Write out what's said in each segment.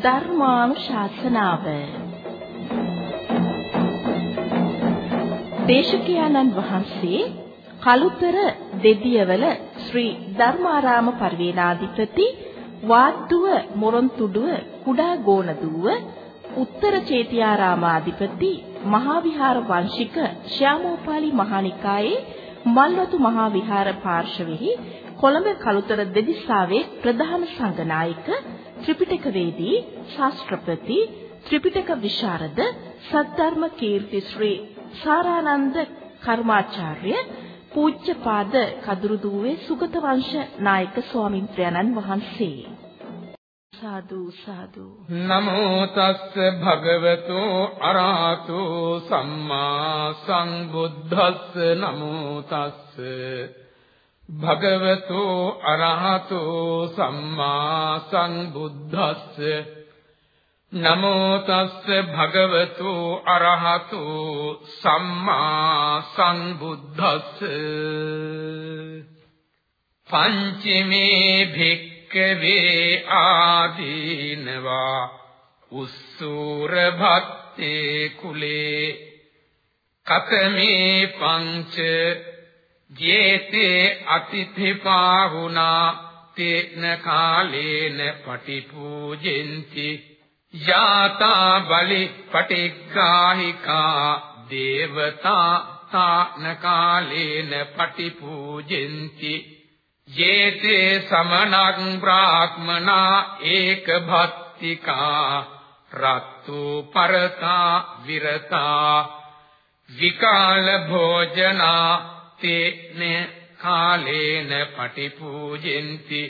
ධර්මානුශාසනාව. දේශකයාණන් වහන්සේ කලුතර දෙදියවල ශ්‍රී ධර්මාරාම පරිවේනාධිපති වාද්දුව මොරොන්තුඩුව කුඩා ගෝනදුව උත්තර චේතියාරාමාධිපති මහා විහාර වංශික ශ්‍යාමෝපාලි මහානිකායේ මල්වතු මහා විහාර පාර්ශවෙහි කොළඹ කලුතර දෙදිස්සාවේ ප්‍රධාන සංඝනායක ත්‍රිපිටකවේදී ශාස්ත්‍රපති ත්‍රිපිටක විශාරද සද්ධර්ම කීර්ති ශ්‍රී සාරානන්ද කර්මාචාර්ය පූජ්‍යපාද කදුරුදුවේ සුගත වංශ නායක ස්වාමින්ත්‍රයන්න් වහන්සේ. සාදු සාදු. නමෝ තස්ස භගවතු අරහතු සම්මා සංබුද්දස්ස නමෝ තස්ස භගවතු අරහතු සම්මා සංබුද්දස්ස නමෝ තස්ස භගවතු අරහතු සම්මා සංබුද්දස්ස පංචමේ භික්කවේ ආදීනවා උස්සූර භත්තේ කුලේ කතමේ පංච ජේතේ අතිථිපාහුනා තේන කාලේන පටිපූජෙන්ති. යාතා බලි පටිග්ගාහිකා දේවතා තාන කාලේන පටිපූජෙන්ති. යේතේ සමනං බ්‍රාහ්මනා ඒක භත්තිකා රත්තු පරතා විරතා. විකාල භෝජනා තේන කාලේන පටිපූජෙන්ති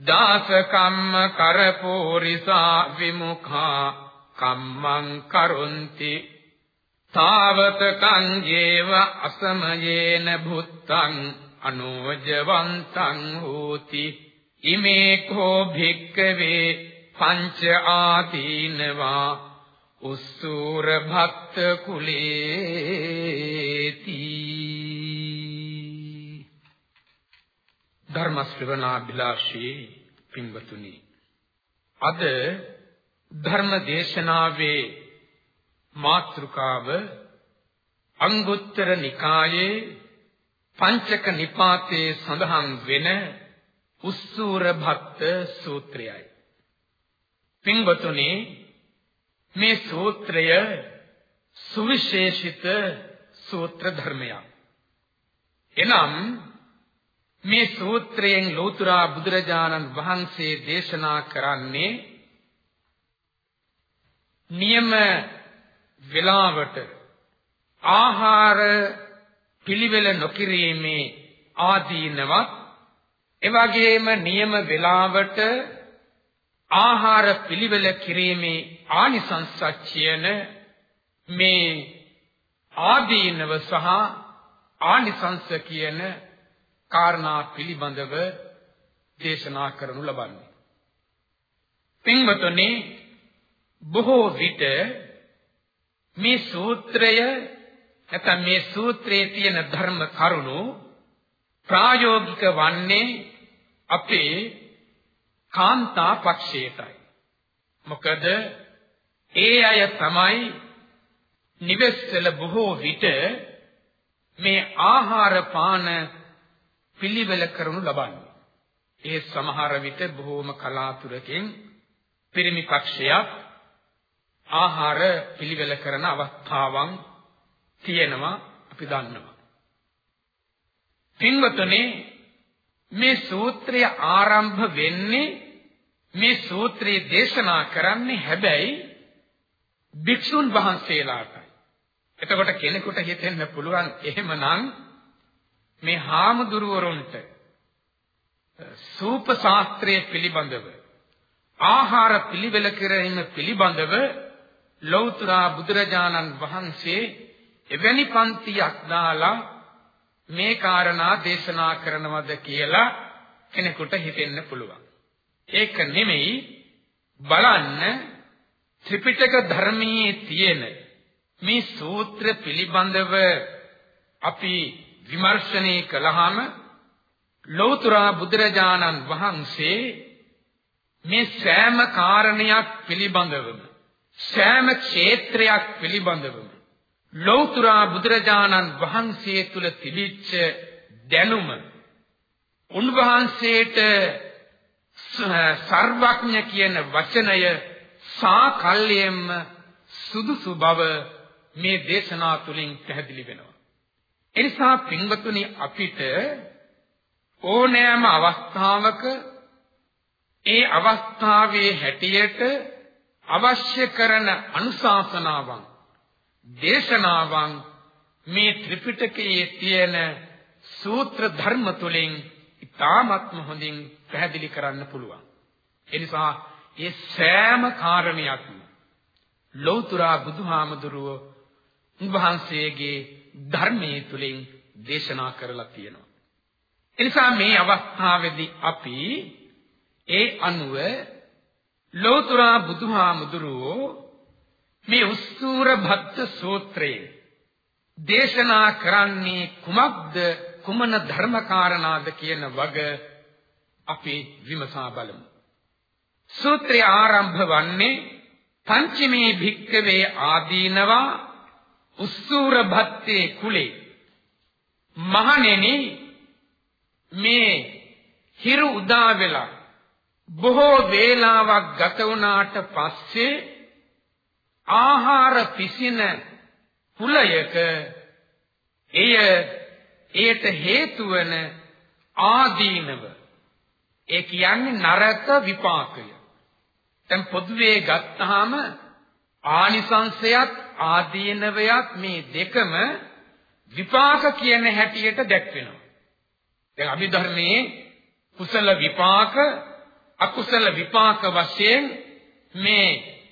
දාස කම්ම කරපෝරිසා විමුඛා කම්මං කරොන්ති තාවත කංජේව අසමයේන භුත්තං අනෝජවන්තං හෝති ඉමේ කෝ භික්කවේ පංච ආදීනවා උස්සූර භක්ත කුලේති ධර්ම ශ්‍රවණාභිලාෂී පින්වතුනි. අද ධර්ම දේශනාවේ මාතෘකාව අංගුත්තර නිකායේ පංචක නිපාතේ සඳහන් වෙන උස්සූර භක්ත සූත්‍රයයි. පින්වතුනි මේ සූත්‍රය සුවිශේෂිත සූත්‍ර ධර්මයක්. එනම් මේ සූත්‍රයෙන් ලෝතුරා බුදුරජාණන් වහන්සේ දේශනා කරන්නේ නියම වේලාවට ආහාර පිළිවෙල නොකිරීමේ ආදීනවත් එවැගේම නියම වේලාවට ආහාර පිළිවෙල කිරීමේ ආනිසංසත් කියන මේ ආදීනව සහ ආනිසංස කියන කාරණා පිළිබඳව දේශනා කරනු ලබන්නේ. පින්වතුනි බොහෝ විට මේ සූත්‍රය නැත්නම් මේ සූත්‍රයේ තියෙන ධර්ම කරුණු ප්‍රායෝගික වන්නේ අපේ කාන්තා පක්ෂයටයි. මොකද ඒ අය තමයි නිවෙස්වල බොහෝ විට මේ ආහාර පාන පිළිවෙල කරනු ලබන්නේ. ඒ සමහර විට බොහෝම කලාතුරකින් පිරිමි පක්ෂයක් ආහාර පිළිවෙල කරන අවස්ථාවන් තියෙනවා අපි දන්නවා. පින්වතුනි මේ සූත්‍රය ආරම්භ වෙන්නේ මේ සූත්‍රය දේශනා කරන්නේ හැබැයි භික්ෂුන් වහන්සේලාටයි. එතකොට කෙනෙකුට හිතෙන්න පුළුවන් එහෙමනම් මේ හාමුදුරුවරුන්ට සූප ශාස්ත්‍රයේ පිළිබඳව ආහාර පිළිවෙල කිරීම පිළිබඳව ලෞතර බුදුරජාණන් වහන්සේ එවැනි පන්තියක් දාලා මේ කාරණා දේශනා කරනවද කියලා කෙනෙකුට හිතෙන්න පුළුවන්. ඒක නෙමෙයි බලන්න ත්‍රිපිටක ධර්මයේ තියෙන මේ සූත්‍ර පිළිබඳව අපි විමර්ශනය කළාම ලෞතර බුදුරජාණන් වහන්සේ මේ සෑම කාරණයක් පිළිබඳවම සෑම ක්ෂේත්‍රයක් පිළිබඳවම ලෞතර බුදුරජාණන් වහන්සේ තුල තිබිච්ච දැනුම උන්වහන්සේට සර්වඥ කියන වචනය සාකල්යෙම සුදුසු බව මේ දේශනා තුලින් පැහැදිලි වෙනවා. එනිසා පින්වතුනි අපිට ඕනෑම අවස්ථාවක ඒ අවස්ථාවේ හැටියට අවශ්‍ය කරන අනුශාසනාවන් දේශනාවන් මේ ත්‍රිපිටකයේ තියෙන සූත්‍ර ධර්ම තුලින් ඉතාමත්ම හොඳින් පැහැදිලි කරන්න පුළුවන්. ඒ නිසා ඒ සෑම කාරණයක්ම ලෞතර බුදුහාමුදුරුව උන්වහන්සේගේ ධර්මයේ තුලින් දේශනා කරලා තියෙනවා. එනිසා මේ අවස්ථාවේදී අපි ඒ අනුව ලෞතර බුදුහාමුදුරුවෝ මේ උස්සූර භක්ත සූත්‍රයේ දේශනා කරන්නේ කුමක්ද කුමන ධර්මකාරණාද කියන වග අපි විමසා බලමු. සූත්‍රය ආරම්භ වන්නේ පංචමේ භික්කවේ ආදීනවා උස්සූර භත්තේ කුලේ. මහණෙනි මේ හිරු උදා වෙලා බොහෝ වේලාවක් ගත වුණාට පස්සේ ආහාර පිසින කුලයක එය එයට හේතු වන ආදීනව. ඒ කියන්නේ නරක විපාකය. දැන් පොදුවේ ගත්තාම ආනිසංශයත් ආදීනවයත් මේ දෙකම විපාක කියන හැටියට දැක්වෙනවා දැන් අභිධර්මයේ කුසල විපාක අකුසල විපාක වශයෙන් මේ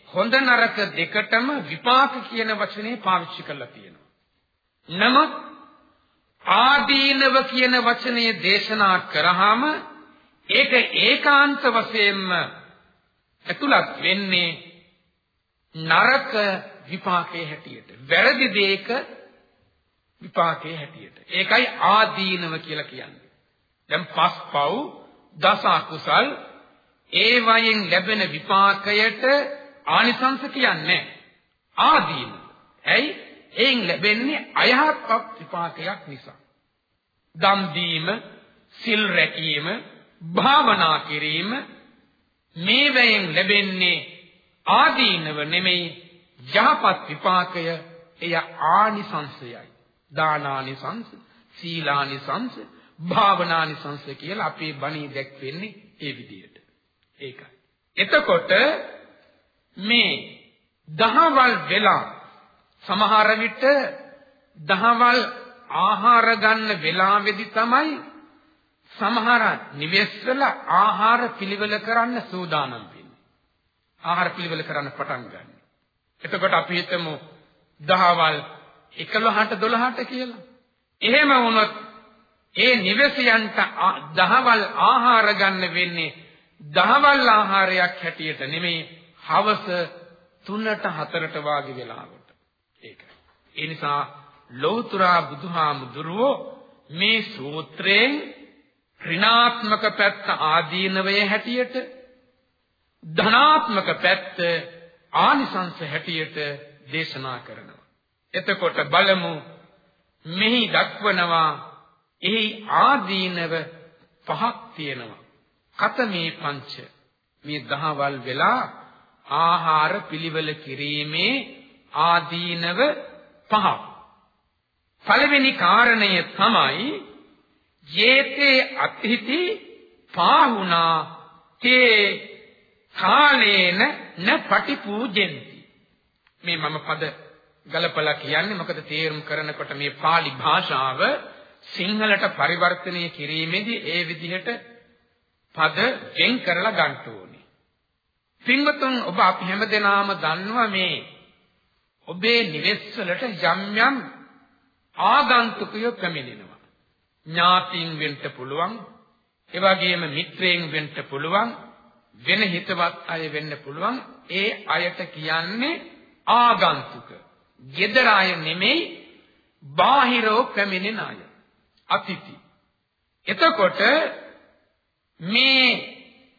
හොඳ නරක දෙකටම විපාක කියන වචනේ පාවිච්චි කරලා තියෙනවා. නමුත් ආදීනව කියන වචනේ දේශනා කරාම ඒක ඒකාන්ත වශයෙන්ම ඇතුළත් වෙන්නේ නරක විපාකයේ හැටියට. වැරදි දෙයක විපාකයේ හැටියට. ඒකයි ආදීනව කියලා කියන්නේ. දැන් පස්පව් දස අකුසල් ඒ වයින් ලැබෙන විපාකයට ආනිසංස කියන්නේ ආදීන. ඇයි? එයින් ලැබෙන්නේ අයහපත් විපාකයක් නිසා. දම් දීම, සිල් රැකීම, භාවනා කිරීම මේවෙන් ලැබෙන්නේ ආදීනව නෙමෙයි යහපත් විපාකය එය ආනිසංසයයි. දානානිසංස, සීලානිසංස, භාවනානිසංස කියලා අපේ බණී දැක්වෙන්නේ ඒ විදිහට. ඒකයි. එතකොට මේ දහවල් වෙලා සමහර විට දහවල් ආහාර ගන්න වෙලාවේදී තමයි සමහර නිවෙස්වල ආහාර පිළිවෙල කරන්න සූදානම් වෙන්නේ. ආහාර පිළිවෙල කරන්න පටන් ගන්න. එතකොට අපි හිතමු දහවල් 11ට 12ට කියලා. එහෙම වුණොත් ඒ නිවසියන්ට දහවල් ආහාර ගන්න වෙන්නේ දහවල් ආහාරයක් හැටියට නෙමෙයි හවස 3ට 4ට වාගේ වෙලාවට. ඒක. ඒ නිසා ලෞතර බුදුහාමුදුරුවෝ මේ සූත්‍රයෙන් ඍණාත්මක පැත්ත ආදීනවයේ හැටියට ධනාත්මක පැත්ත ආනිසංස හැටියට දේශනා කරනවා. එතකොට බලමු මෙහි දක්වනවා එහි ආදීනව පහක් තියෙනවා. කතමේ පංච මේ දහවල් වෙලා ආහාර පිළිවෙල කිරීමේ ආදීනව පහක්. පළවෙනි කාරණය තමයි යේතේ අත්හිති පාහුනා තේ කාලේන න පටිපූජෙන්ති මේ මම පද ගලපලා කියන්නේ මොකද තේරුම් කරනකොට මේ pāli භාෂාව සිංහලට පරිවර්තනය කිරීමේදී ඒ විදිහට පද වෙන් කරලා ගන්න ඕනේ. පින්වතුන් ඔබ අපි හැමදෙනාම දන්නවා මේ ඔබේ නිවෙස්වලට යම් යම් ආගන්තුකයෝ පැමිණෙනවා. ඥාතීන් වෙන්න පුළුවන්, ඒ වගේම මිත්‍රයන් වෙන්න පුළුවන්, වෙන හිතවත් අය වෙන්න පුළුවන්. ඒ අයට කියන්නේ ආගන්තුක. gedara අය නෙමෙයි, බාහිරව පැමිණෙන අය. අතිಥි. එතකොට මේ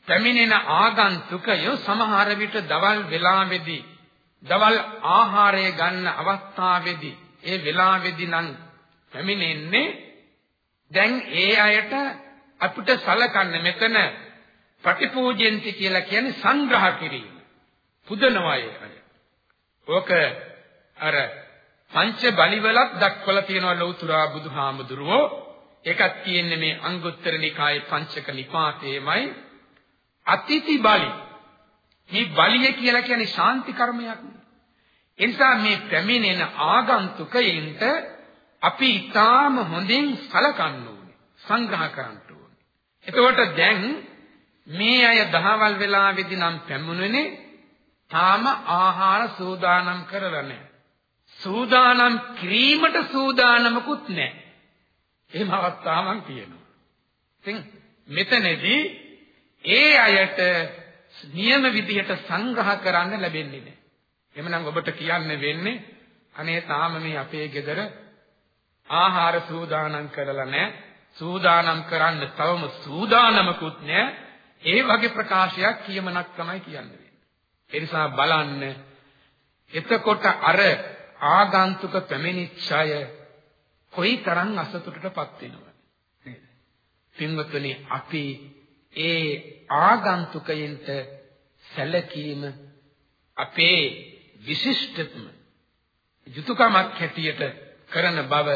පැමිණෙන ආගන්තුකයෝ සමහර විට දවල් වේලාවේදී දවල් ආහාරය ගන්න අවස්ථාවේදී ඒ වේලාවේදී නම් පැමිණෙන්නේ දැන් ඒ අයට අපිට සලකන්න මෙතන ප්‍රතිපූජෙන්ති කියලා කියන්නේ සංග්‍රහ කිරීම. පුදනවා ඒ අය. ඕක අර පංච බලිවලත් දක්වලා තියෙනවා ලෞතුරා බුදුහාමුදුරුවෝ. ඒකත් කියන්නේ මේ අංගුත්තර නිකායේ පංචක නිපාතේමයි අතිති බලි. මේ බලිය කියලා කියන්නේ ශාන්ති කර්මයක්. ඒ නිසා මේ පැමිණෙන ආගන්තුකයින්ට අපි ඊටාම හොඳින් සලකන්න ඕනේ. සංග්‍රහ කරන්න ඕනේ. එතකොට දැන් මේ අය දහවල් වෙලාවේදී නම් පැමුණුනේ තාම ආහාර සූදානම් කරලා නැහැ. සූදානම් කිරීමට සූදානමකුත් නැහැ. එහෙම අවස්ථාවක් තියෙනවා. ඉතින් මෙතනදී ඒ අයට නියම විදිහට සංග්‍රහ කරන්න ලැබෙන්නේ නැහැ. එhmenan ඔබට කියන්න වෙන්නේ අනේ තාම මේ අපේ ගෙදර ආහාර සූදානම් කරලා නැහැ. සූදානම් කරන්න තවම සූදානමකුත් නැහැ. ඒ වගේ ප්‍රකාශයක් කියමනක් තමයි කියන්නේ. ඒ නිසා බලන්න එතකොට අර ආගන්තුක පැමිණිච්ඡය කොයිතරම් අසතුටටපත් වෙනවද නේද? පින්වත්නි අපි ඒ ආගන්තුකයන්ට සැලකීම අපේ විශිෂ්ටතම යුතුයකමක් හැටියට කරන බව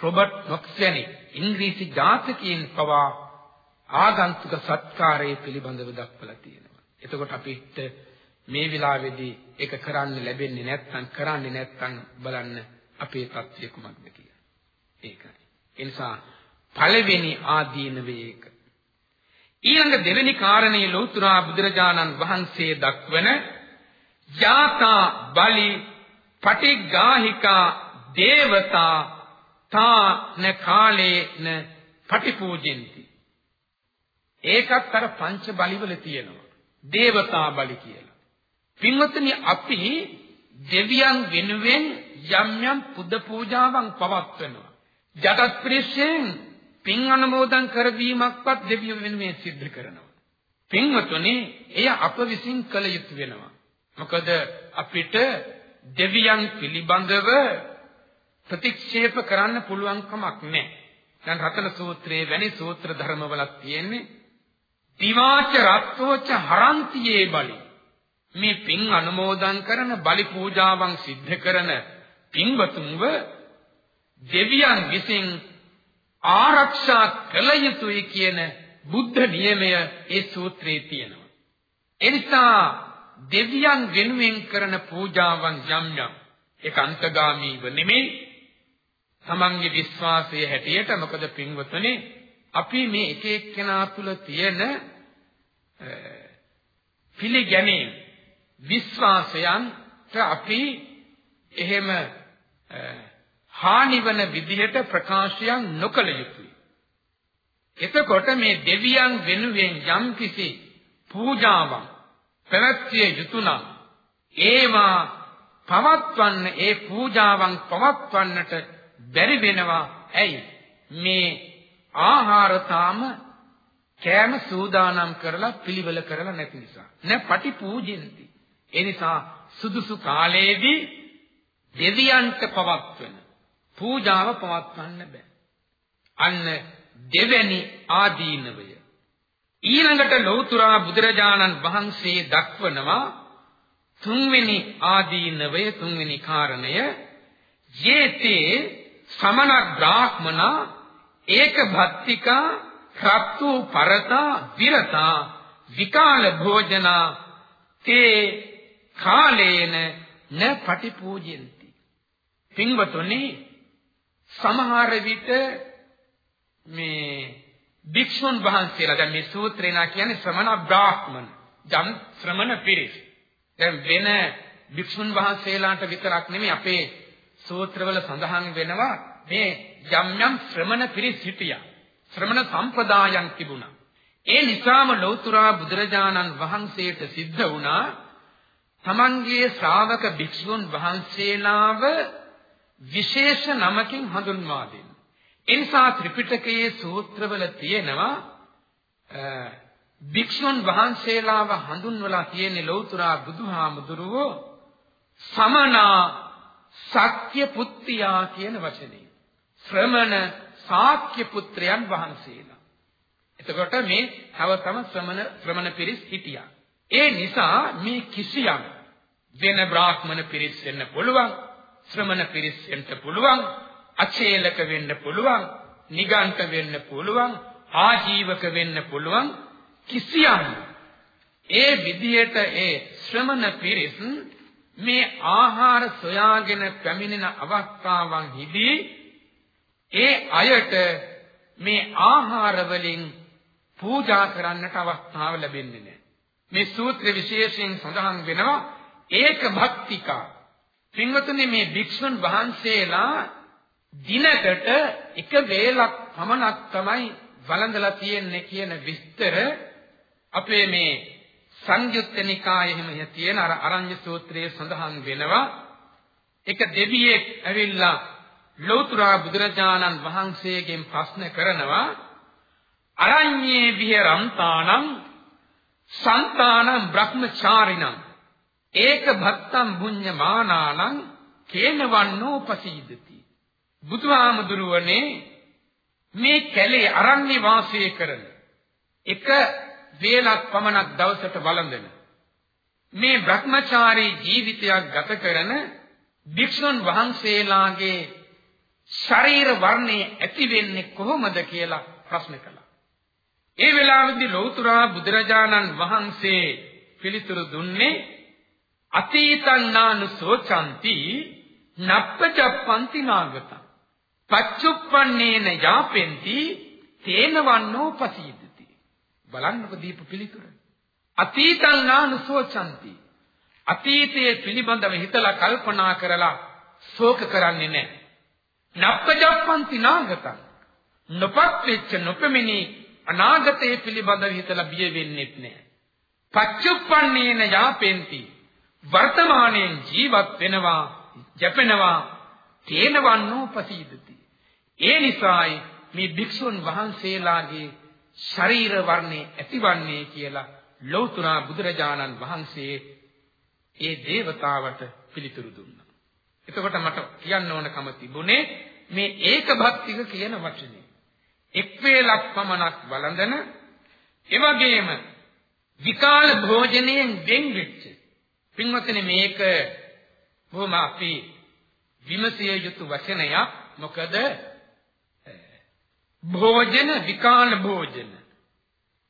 රොබර්ට් නොක්ස් වැනි ඉංග්‍රීසි ජාතකයන් පවා ආගන්තුක සත්කාරයේ පිළිබඳව දක්වලා තියෙනවා. එතකොට අපිට මේ වෙලාවේදී ඒක කරන්න ලැබෙන්නේ නැත්නම් කරන්නේ නැත්නම් බලන්න අපේ தත්ත්වය කුමක්ද කියලා. ඒකයි. ඒ නිසා පළවෙනි ආදීනවේ ඒක. ඊළඟ දෙවෙනි කාරණේ ලෞතුරා බුදුරජාණන් වහන්සේ දක්වන ජාතා බලි පටිගාහිකා දේවතා තාන කාලේන පටිපූජෙන්ති ඒකත් අර පංච බලි වල තියෙනවා. දේවතා බලි කියලා. පින්වත්නි අපි දෙවියන් වෙනුවෙන් යම් යම් පුද පූජාවන් පවත්වනවා. ජගත් ප්‍රේෂයෙන් පින් අනුමෝදන් කරවීමක්වත් දෙවියන් වෙනුවෙන් සිද්ධ කරනවා. පින්වත්නි එය අප විසින් කළ යුතු වෙනවා. මොකද අපිට දෙවියන් පිළිබඳව ප්‍රතික්ෂේප කරන්න පුළුවන් කමක් නැහැ. දැන් රතන සූත්‍රයේ වැනි සූත්‍ර ධර්මවලක් තියෙන්නේ දිවාච රත්වෝච හරන්තියේ බලි. මේ පින් අනුමෝදන් කරන බලි පූජාවන් සිද්ධ කරන පින්වතුන්ව දෙවියන් විසින් ආරක්ෂා කළ යුතුයි කියන බුද්ධ නියමය ඒ සූත්‍රයේ තියෙනවා. එනිසා දෙවියන් වෙනුවෙන් කරන පූජාවන් යම් යම් ඒක අන්තගාමීව නෙමෙයි තමන්ගේ විශ්වාසයේ හැටියට මොකද පින්වතුනි අපි මේ එක එක්කෙනා තුල තියෙන පිළිගැනීම විශ්වාසයන්ට අපි එහෙම හානිවන විදිහට ප්‍රකාශයන් නොකළ යුතුයි. එතකොට මේ දෙවියන් වෙනුවෙන් යම්කිසි පූජාවක් පැවැත්විය යුතු නම් ඒවා පවත්වන්න ඒ පූජාවන් පවත්වන්නට බැරි වෙනවා ඇයි මේ ආහාර තාම කෑම සූදානම් කරලා පිළිවෙල කරලා නැති නිසා. නැ පටි පූජෙන්ති ඒ නිසා සුදුසු කාලයේදී දෙවියන්ට පවත්වන පූජාව පවත්වන්න බෑ. අන්න දෙවැනි ආදීනවය. ඊළඟට ලෞතුරා බුදුරජාණන් වහන්සේ දක්වනවා තුන්වෙනි ආදීනවය තුන්වෙනි කාරණය. යේතේ සමන බ්‍රාහ්මනා ඒක භත්තිකා රත්තු පරතා විරතා විකාල භෝජනා තේ කාලේන න පටිපූජෙන්ති. පින්වතුනි සමහර විට මේ භික්ෂුන් වහන්සේලා දැන් මේ සූත්‍රේ නා කියන්නේ ශ්‍රමණ බ්‍රාහ්මණ ජම් ශ්‍රමණ පිරිස්. දැන් වෙන භික්ෂුන් වහන්සේලාට විතරක් නෙමෙයි අපේ සූත්‍රවල සඳහන් වෙනවා මේ යම් යම් ශ්‍රමණ පිරිස් හිටියා ශ්‍රමණ සම්ප්‍රදායන් තිබුණා ඒ නිසාම ලෞතුරා බුදුරජාණන් වහන්සේට සිද්ධ වුණා තමන්ගේ ශ්‍රාවක භික්ෂුන් වහන්සේලාව විශේෂ නමකින් හඳුන්වා දෙන්න. එනිසා ත්‍රිපිටකයේ සූත්‍රවල තියෙනවා භික්ෂුන් වහන්සේලාව හඳුන්වලා තියෙන ලෞතර බුදුහාමුදුරුවෝ සමනා සක්්‍ය පුත්තියා කියන වචනේ. ශ්‍රමණ සාක්‍ය පුත්‍රයන් වහන්සේලා. එතකොට මේ තව තම ශ්‍රමණ ශ්‍රමණ පිරිස් හිටියා. ඒ නිසා මේ කිසියම් වෙන බ්‍රාහ්මණ පිරිස් වෙන්න පුළුවන්, ශ්‍රමණ පිරිස් වෙන්න පුළුවන්, අචේලක වෙන්න පුළුවන්, නිගණ්ඨ වෙන්න පුළුවන්, ආජීවක වෙන්න පුළුවන් කිසියම් ඒ විදියට ඒ ශ්‍රමණ පිරිස් මේ ආහාර සොයාගෙන පැමිණෙන අවස්ථාවන් හිදී ඒ අයට මේ ආහාර වලින් පූජා කරන්නට අවස්ථාව ලැබෙන්නේ නැහැ. මේ සූත්‍ර විශේෂයෙන් සඳහන් වෙනවා ඒක භක්තිකා. පින්වතුනි මේ භික්ෂුන් වහන්සේලා දිනකට එක වේලක් පමණක් තමයි වළඳලා තියෙන්නේ කියන විස්තර අපේ මේ සංයුත්ත නිකායේ එහෙම තියෙන අර අරඤ්‍ය සූත්‍රයේ සඳහන් වෙනවා එක දෙවියෙක් ඇවිල්ලා ලෞතර බුදුරජාණන් වහන්සේගෙන් ප්‍රශ්න කරනවා අරඤ්ඤේ විහෙරන්තානං සන්තානං බ්‍රහ්මචාරිණං ඒක භත්තම් පුඤ්ඤමානානං කේනවන්නෝ පසීදති. බුදුහාමුදුරුවනේ මේ කැලේ අරණ්‍ය වාසය කරන එක වේලක් පමණක් දවසට වළඳන මේ භ්‍රමචාරී ජීවිතයක් ගත කරන භික්ෂුන් වහන්සේලාගේ ශරීර වර්ණය ඇති වෙන්නේ කොහොමද කියලා ප්‍රශ්න කළා. ඒ වෙලාවේදී ලෞතර බුදුරජාණන් වහන්සේ පිළිතුරු දුන්නේ අතීතං නානුසෝචಂತಿ නප්පජප්පන්ති නාගතං. පච්චුප්පන්නේන යාපෙන්ති තේන වන්නෝ පසීදති බලන්නකො දීප පිළිතුර. අතීතං නානුසෝචಂತಿ අතීතයේ පිළිබඳව හිතලා කල්පනා කරලා ශෝක කරන්නේ නැහැ. නප්පජප්පන්ති නාගතං. නොපත් වෙච්ච නොපෙමිනි අනාගතයේ පිළිබඳව හිතලා බිය වෙන්නෙත් නැහැ පච්චුප්පන්නේන යාපෙන්ති. වර්තමානයෙන් ජීවත් වෙනවා ජපෙනවා තේනවන්නෝ පසීදති ඒ නිසායි මේ භික්ෂුන් වහන්සේලාගේ ශරීර වර්ණේ ඇතිවන්නේ කියලා ලෞතර බුදුරජාණන් වහන්සේ ඒ දේවතාවට පිළිතුරු දුන්නා. එතකොට මට කියන්න ඕනකම තිබුණේ මේ ඒක භක්තික කියන වචනේ. එක් වේලක් පමණක් වළඳන එවැගේම විකාල භෝජනයෙන් වෙන් වෙච්ච. පින්වත්නි මේක බොහොම අපි විමසිය යුතු වචනයක්. මොකද භෝජන විකාල භෝජන.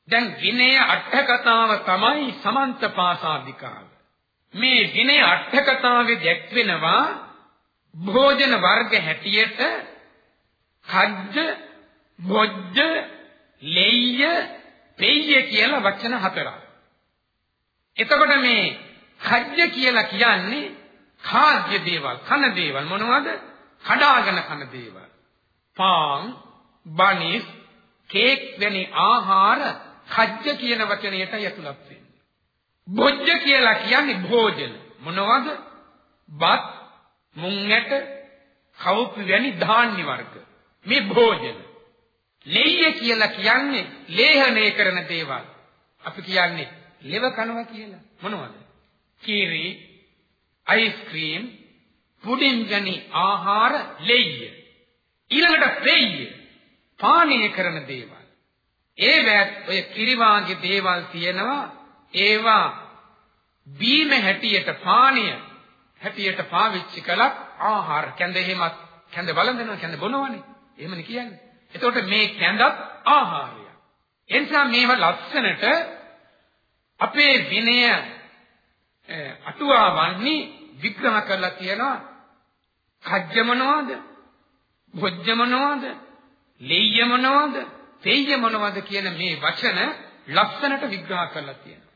දැන් විනය අට කතාව තමයි සමන්ත පාසාදිකාව. මේ විනය අට කතාවේ දැක්වෙනවා භෝජන වර්ග හැටියට කජ්ජ බොජ්ජ ලෙය්‍ය පෙය්‍ය කියලා වචන හතරක් එතකොට මේ කජ්ජ කියලා කියන්නේ ખાද්‍ය දේවල් කන දේවල් මොනවද? කඩාගෙන කන දේවල්. පාන්, බනිස්, කේක් වැනි ආහාර කජ්ජ කියන වචනයට යතුලක් වෙන්නේ. භොජ්ජ කියලා කියන්නේ භෝජන. මොනවද? බත්, මුං ඇට, කවුප් වැනි ධාන්‍ය වර්ග. මේ භෝජන. ලෙය්‍ය කියලා කියන්නේ ලේහණය කරන දේවල්. අපි කියන්නේ ලෙව කනවා කියලා. මොනවද? කිරි, අයිස්ක්‍රීම්, පුඩින් වැනි ආහාර ලෙය්‍ය. ඊළඟට පෙය්‍ය පානීය කරන දේවල්. ඒවත් ඔය කිරි වාගේ දේවල් තියෙනවා. ඒවා බීම හැටියට පානීය හැටියට පාවිච්චි කළත් ආහාර කැඳ එහෙමත් කැඳ බලඳනවා කැඳ බොනවනේ. එහෙමනේ කියන්නේ. එතකොට මේ කැඳත් ආහාරය. එනිසා මේවා ලස්සනට අපේ විනය අටුවාවන්හි විග්‍රහ කරලා තියෙනවා කජ්ජ මොනවද? භොජ්ජ මොනවද? ලෙය්‍ය මොනවද? තෙය්‍ය මොනවද කියන මේ වචන ලස්සනට විග්‍රහ කරලා තියෙනවා.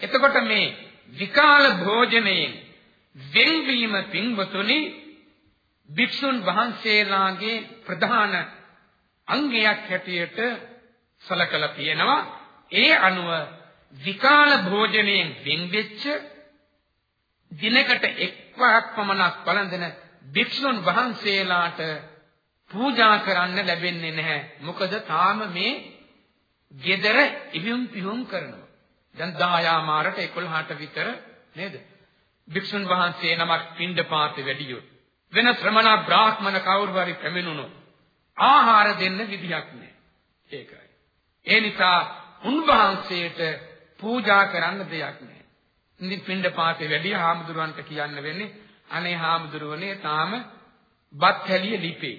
එතකොට මේ විකාල භෝජනයෙන් වෙන්වීම පින්වතුනි භික්ෂුන් වහන්සේලාගේ ප්‍රධාන අංගයක් හැටියට සලකලා තියෙනවා. ඒ අනුව විකාල භෝජනයෙන් වෙන්වෙච්ච දිනකට එක්වරක් පමණක් වළඳන භික්ෂුන් වහන්සේලාට පූජා කරන්න ලැබෙන්නේ නැහැ. මොකද තාම මේ gedara ඉවිම් පිහුම් කරනවා. දැන් 10 යාමාරට 11ට විතර නේද? භික්ෂුන් වහන්සේ නමක් පින්ඩපාතේ වැඩියොත් වෙන ශ්‍රමණ බ්‍රාහ්මණ කවුරු හරි පැමිණුණොත් ආහාර දෙන්න විදියක් නැහැ. ඒකයි. ඒ නිසා උන්වහන්සේට පූජා කරන්න දෙයක් නැහැ. ඉතින් පින්ඩපාතේ වැඩි හාමුදුරුවන්ට කියන්න වෙන්නේ අනේ හාමුදුරුවනේ තාම බත් හැලිය ලිපේ.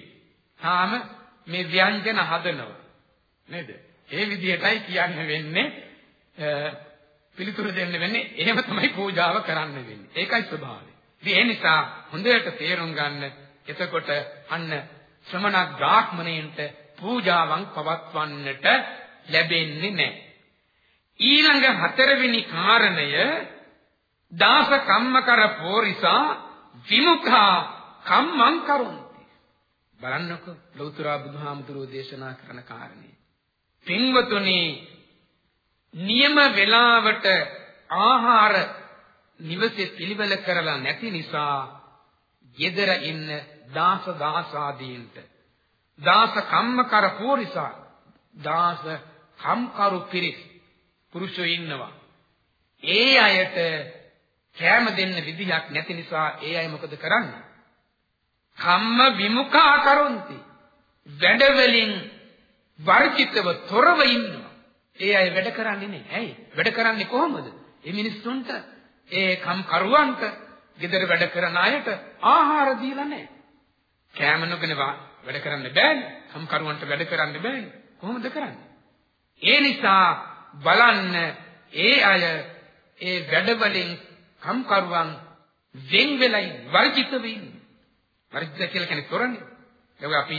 තාම මේ ව්‍යංජන හදනවා. නේද? ඒ විදිහටයි කියන්න වෙන්නේ පිළිතුරු දෙන්න වෙන්නේ එහෙම තමයි පූජාව කරන්න වෙන්නේ. ඒකයි ස්වභාවය. ඉතින් ඒ නිසා හොඳට තේරුම් ගන්න එතකොට අන්න ශ්‍රමණ බ්‍රාහ්මණයන්ට පූජාවන් පවත්වන්නට ලැබෙන්නේ නැහැ. ඊළඟ හතරවෙනි කාරණය දාස කම්මකර පෝරිසා විමුඛා කම්මං කරුන්ති. බලන්නකෝ ලෞතර බුදුහාමුදුරෝ දේශනා කරන කාරණේ. පින්වතුනි නියම වේලාවට ආහාර නිවසේ පිළිවෙල කරලා නැති නිසා gedara ඉන්න දාස දාසාදීන්ට දාස කම්මකර පෝරිසා දාස කම්කරු පිරිස් පුරුෂයෝ ඉන්නවා. ඒ අයට කැම දෙන්න විදිහක් නැති නිසා ඒ අය මොකද කරන්නේ? කම්ම විමුඛා කරොන්ති. වැඩ වලින් වර්ජිතව තොරව ඉන්නවා. ඒ අය වැඩ කරන්නේ නැහැ. ඇයි? වැඩ කරන්නේ කොහොමද? මේ මිනිස්සුන්ට ඒ කම් කරුවන්ට, ගෙදර වැඩ කරන අයට ආහාර දීලා නැහැ. කෑම නොගෙන වැඩ කරන්න බෑනේ. කම් කරුවන්ට වැඩ කරන්න බෑනේ. කොහොමද කරන්නේ? ඒ නිසා බලන්න ඒ අය ඒ වැඩවලින් කම් කරුවන් වෙන් වෙලයි වර්ජිත වෙන්නේ. වර්ජිත කියලා කියන්නේ තොරන්නේ. ඒක අපි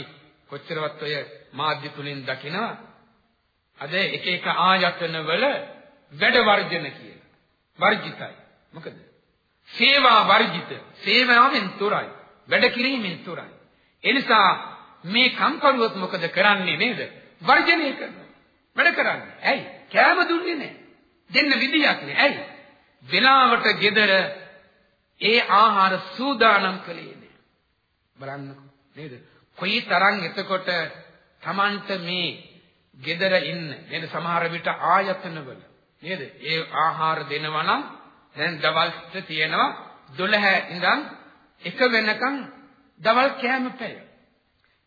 කොච්චරවත් ඔය මාධ්‍ය තුලින් දකිනවා අද එක එක ආයතන වල වැඩ වර්ජන කියලා. වර්ජිතයි. මොකද? සේවා වර්ජිත. සේවාවෙන් තොරයි. වැඩ කිරීමෙන් තොරයි. ඒ නිසා මේ කම්කරුවොත් මොකද කරන්නේ නේද? වර්ජනය කරනවා. වැඩ කරන්නේ. ඇයි? කෑම දුන්නේ නැහැ. දෙන්න විදියක් නැහැ. ඇයි? වෙලාවට gedara ඒ ආහාර සූදානම් කළේ නැහැ. බලන්නකෝ නේද? කොයි තරම් එතකොට Tamanට මේ gedara ඉන්න. නේද? සමහර විට ආයතනවල. නේද? ඒ ආහාර දෙනවා නම් දැන් දවල්ට තියෙනවා 12 ඉඳන් 1 වෙනකන් දවල් කෑම පැය.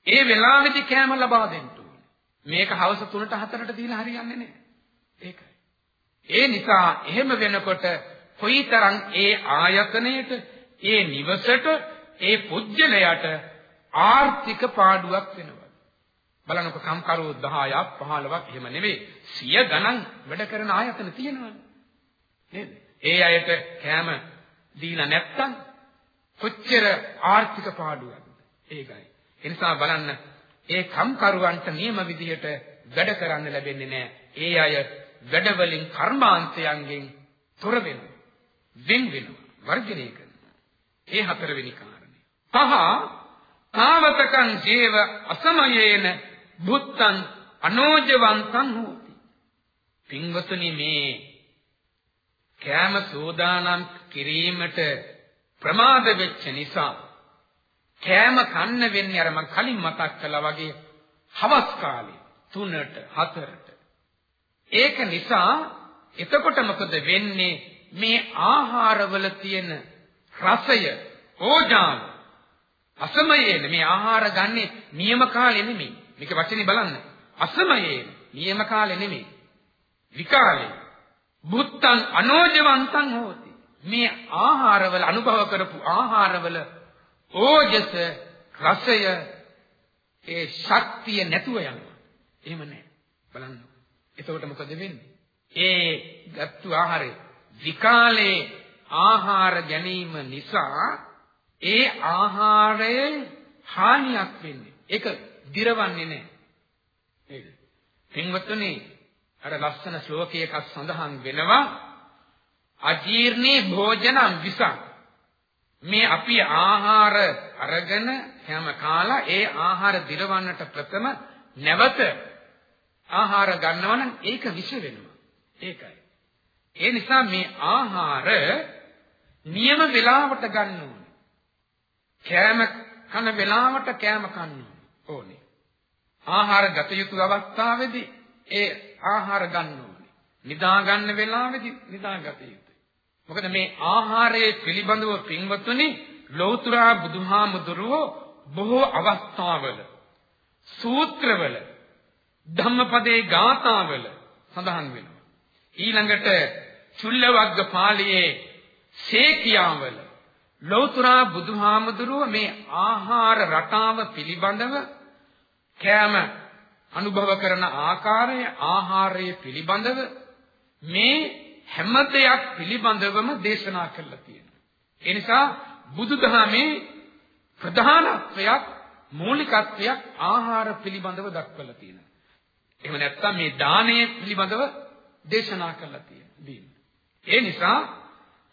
ඒ වෙලාවේදී කෑම ලබා දෙන්න ඕනේ. මේක හවස 3ට 4ට දීලා හරියන්නේ නැහැ. ඒකයි. ඒ නිසා එහෙම වෙනකොට කොයිතරම් ඒ ආයතනයට ඒ නිවසට ඒ පුජ්‍යලයට ආර්ථික පාඩුවක් වෙනවා. බලන්නකො කම්කරු 10ක් 15ක් එහෙම නෙවෙයි සිය ගණන් වැඩ කරන ආයතන තියෙනවනේ නේද? ඒ අයට කෑම දීලා නැත්තම් කොච්චර ආර්ථික පාඩුවක්ද? ඒකයි. ඒ නිසා බලන්න ඒ කම්කරුවන්ට නියම විදියට වැඩ කරන්න ලැබෙන්නේ නැහැ. ඒ අය වැඩ වලින් කර්මාන්තයන්ගෙන් තොර වෙනවා. වෙන් වෙනවා. වර්ජනය කරනවා. ඒ හතරවෙනි කාරණේ. පහ තාවතකං ජීව අසමයේන බුත්තං අනෝජවන්තං හෝති. පින්වතුනි මේ කෑම සෝදානම් කිරීමට ප්‍රමාද වෙච්ච නිසා කෑම කන්න වෙන්නේ අර මම කලින් මතක් කළා වගේ හවස් කාලේ 3ට 4ට. ඒක නිසා එතකොට මොකද වෙන්නේ මේ ආහාරවල තියෙන රසය ඕජාව අසමයේන මේ ආහාර ගන්නෙ නියම කාලෙ නෙමෙයි. මේක වචනේ බලන්න. අසමයේ නියම කාලේ නෙමෙයි. විකාලේ. බුත්තං අනෝජවන්තං හෝති. මේ ආහාරවල අනුභව කරපු ආහාරවල ඕජස රසය ඒ ශක්තිය නැතුව යනවා. එහෙම නැහැ. බලන්න. එතකොට මොකද වෙන්නේ? ඒ ගත්තු ආහාරේ විකාලේ ආහාර ගැනීම නිසා ඒ ආහාරයෙන් හානියක් වෙන්නේ. ඒක දිරවන්නේ නැහැ. නේද? පින්වත්නි අර ලස්සන ශ්ලෝකයක සඳහන් වෙනවා අජීර්ණේ භෝජනම් විසං මේ අපි ආහාර අරගෙන හැම කාලා ඒ ආහාර දිරවන්නට ප්‍රථම නැවත ආහාර ගන්නවා නම් ඒක විෂ වෙනවා. ඒකයි. ඒ නිසා මේ ආහාර නියම වේලාවට ගන්න ඕනේ. කෑම කන වේලාවට කෑම කන්න. ආහාර ගත යුතු අවස්ථාවේදී ඒ ආහාර ගන්න ඕනේ. නිදා ගන්න වෙලාවෙදි නිදාගත යුතුයි. මොකද මේ ආහාරයේ පිළිබඳව පින්වතුනි ලෞතුරා බුදුහාමුදුරුවෝ බොහෝ අවස්ථාවල සූත්‍රවල ධම්මපදේ ගාථාවල සඳහන් වෙනවා. ඊළඟට චුල්ලවග්ග පාළියේ සේකියාවල ලෞතුරා බුදුහාමුදුරුව මේ ආහාර රටාව පිළිබඳව කෑම අනුභව කරන ආකාරය ආහාරය පිළිබඳව මේ හැම දෙයක් පිළිබඳවම දේශනා කරලා තියෙනවා. ඒ නිසා බුදුදහමේ ප්‍රධානත්වයක් මූලිකත්වයක් ආහාර පිළිබඳව දක්වලා තියෙනවා. එහෙම නැත්නම් මේ දානය පිළිබඳව දේශනා කරලා තියෙනවා. ඒ නිසා